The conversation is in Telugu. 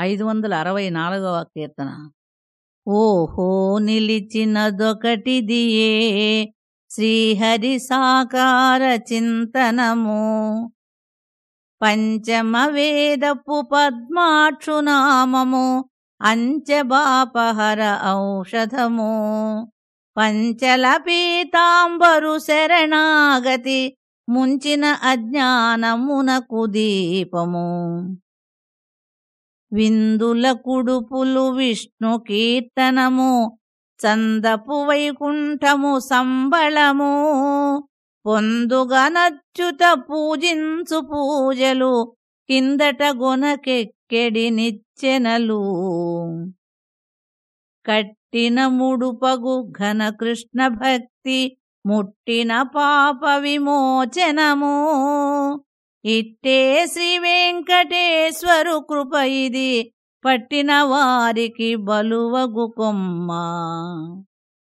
ఐదు వందల అరవై నాలుగవ కీర్తన. ఓహో నిలిచినదొకటిదియే శ్రీహరి సాకార చింతనము. పంచమ వేదపు పద్మాక్షునామము అంచెబాపహర ఔషధము. పంచల పీతాంబరు శరణాగతి ముంచిన అజ్ఞానమునకు దీపము. విందుల కుడుపులు విష్ణు కీర్తనము చందపు వైకుంఠము సంబళము. పొందుగా నచ్చుత పూజించు పూజలు కిందట గొనకెక్కెడి నిచ్చెనలు. కట్టిన ముడుపగు ఘన కృష్ణ భక్తి ముట్టిన పాప విమోచనము. ఇట్టే శ్రీ వెంకటేశ్వరు కృప ఇది పట్టిన వారికి బలువగు కొమ్మ.